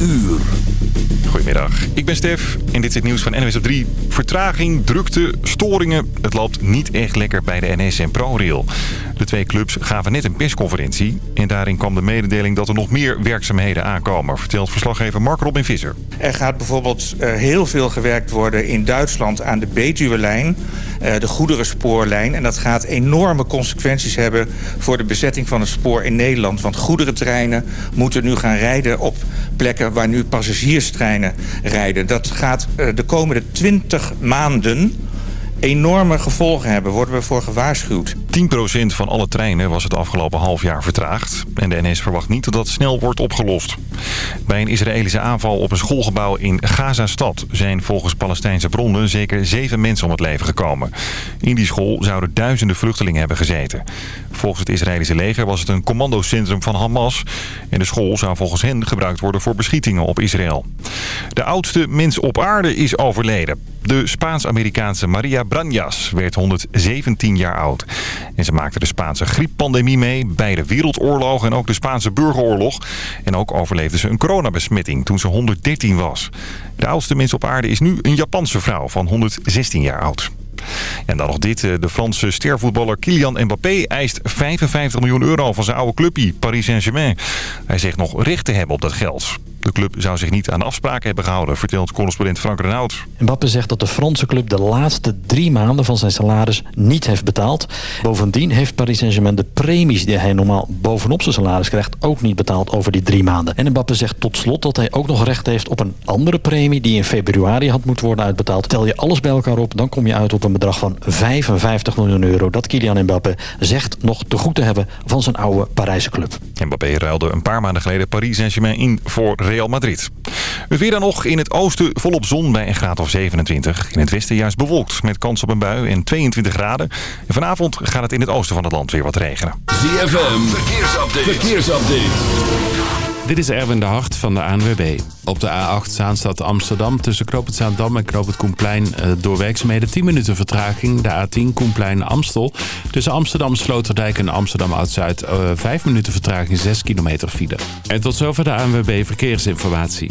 uur. Goedemiddag, ik ben Stef en dit is het nieuws van NWS op 3. Vertraging, drukte, storingen. Het loopt niet echt lekker bij de NS en ProRail. De twee clubs gaven net een persconferentie. En daarin kwam de mededeling dat er nog meer werkzaamheden aankomen. Vertelt verslaggever Mark Robin Visser. Er gaat bijvoorbeeld uh, heel veel gewerkt worden in Duitsland aan de Betuwe-lijn. Uh, de goederenspoorlijn. En dat gaat enorme consequenties hebben voor de bezetting van het spoor in Nederland. Want goederentreinen moeten nu gaan rijden op plekken waar nu passagierstreinen rijden. Dat gaat uh, de komende 20 maanden enorme gevolgen hebben, worden we voor gewaarschuwd. 10% van alle treinen was het afgelopen half jaar vertraagd. En de NS verwacht niet dat dat snel wordt opgelost. Bij een Israëlische aanval op een schoolgebouw in Gaza-stad... zijn volgens Palestijnse bronnen zeker zeven mensen om het leven gekomen. In die school zouden duizenden vluchtelingen hebben gezeten. Volgens het Israëlische leger was het een commandocentrum van Hamas. En de school zou volgens hen gebruikt worden voor beschietingen op Israël. De oudste mens op aarde is overleden. De Spaans-Amerikaanse Maria Branjas werd 117 jaar oud. En ze maakte de Spaanse grieppandemie mee, beide wereldoorlogen en ook de Spaanse burgeroorlog. En ook overleefde ze een coronabesmetting toen ze 113 was. De oudste mens op aarde is nu een Japanse vrouw van 116 jaar oud. En dan nog dit. De Franse stervoetballer Kylian Mbappé eist 55 miljoen euro van zijn oude clubje, Paris Saint-Germain. Hij zegt nog recht te hebben op dat geld. De club zou zich niet aan afspraken hebben gehouden, vertelt correspondent Frank Renaud. Mbappé zegt dat de Franse club de laatste drie maanden van zijn salaris niet heeft betaald. Bovendien heeft Paris Saint-Germain de premies die hij normaal bovenop zijn salaris krijgt ook niet betaald over die drie maanden. En Mbappé zegt tot slot dat hij ook nog recht heeft op een andere premie die in februari had moeten worden uitbetaald. Tel je alles bij elkaar op, dan kom je uit op een bedrag van 55 miljoen euro. Dat Kylian Mbappé zegt nog te goed te hebben van zijn oude Parijse club. Mbappé ruilde een paar maanden geleden Paris Saint-Germain in voor Real Madrid. Het weer dan nog in het oosten volop zon bij een graad of 27. In het westen juist bewolkt met kans op een bui en 22 graden. En vanavond gaat het in het oosten van het land weer wat regenen. ZFM, verkeersupdate. verkeersupdate. Dit is Erwin de Hart van de ANWB. Op de A8 Zaanstad Amsterdam tussen Knoop Zaandam en Knoop het Koenplein door werkzaamheden 10 minuten vertraging. De A10 Koenplein Amstel. Tussen Amsterdam Sloterdijk en Amsterdam Oud-Zuid 5 minuten vertraging 6 kilometer file. En tot zover de ANWB Verkeersinformatie.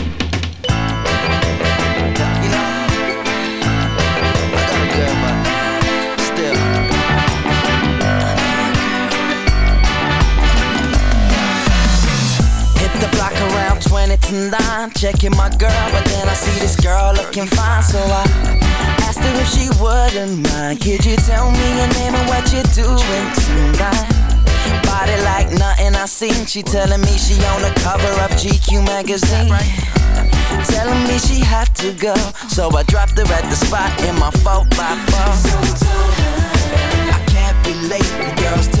Nine, checking my girl, but then I see this girl looking fine, so I asked her if she wouldn't mind. Could you tell me your name and what you're doing tonight? Body like nothing I seen. She telling me she on the cover of GQ magazine. Telling me she had to go, so I dropped her at the spot in my 4 by 4 I can't be late, the girl's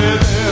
with him.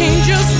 Let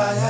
I para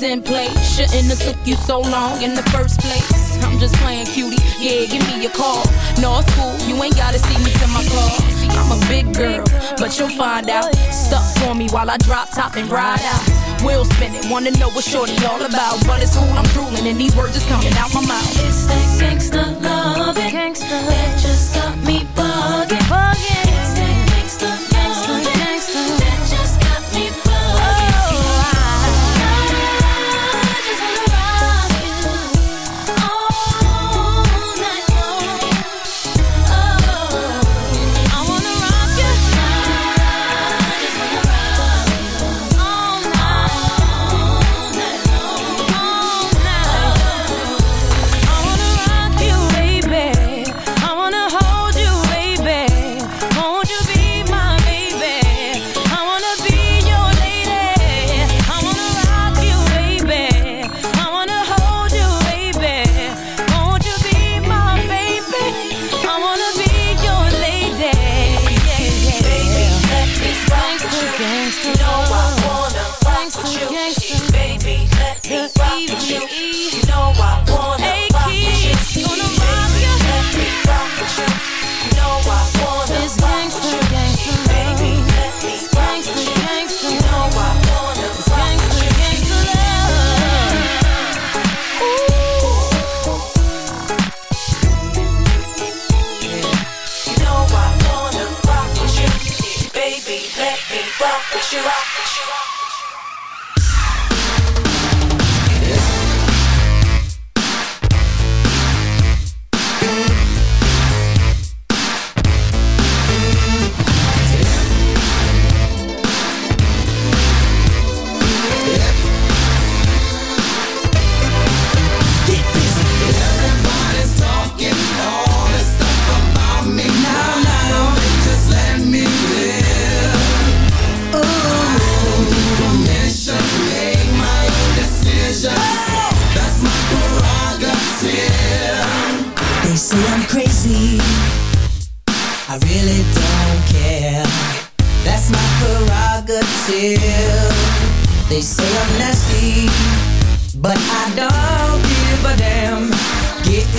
Exchange, now it's in place. Shouldn't have took you so long in the first place. I'm just playing cutie, yeah, give me a call. No, it's cool, you ain't gotta see me to my car. I'm a big girl, but you'll find out. Stuck for me while I drop top and ride out. Wheel spinning, wanna know what shorty all about. But it's cool, I'm drooling, and these words is coming out my mouth. It's that gangsta love, gangsta that just got me bugging, bugging.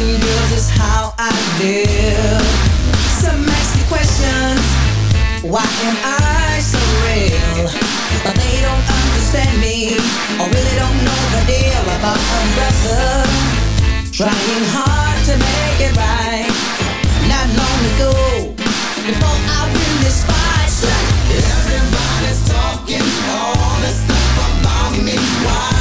How I live. Some ask questions. Why am I so real? But they don't understand me, or really don't know the deal about a brother. Trying hard to make it right. Not long ago, before I win this fight. Everybody's talking all this stuff about me. Why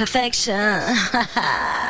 Perfection.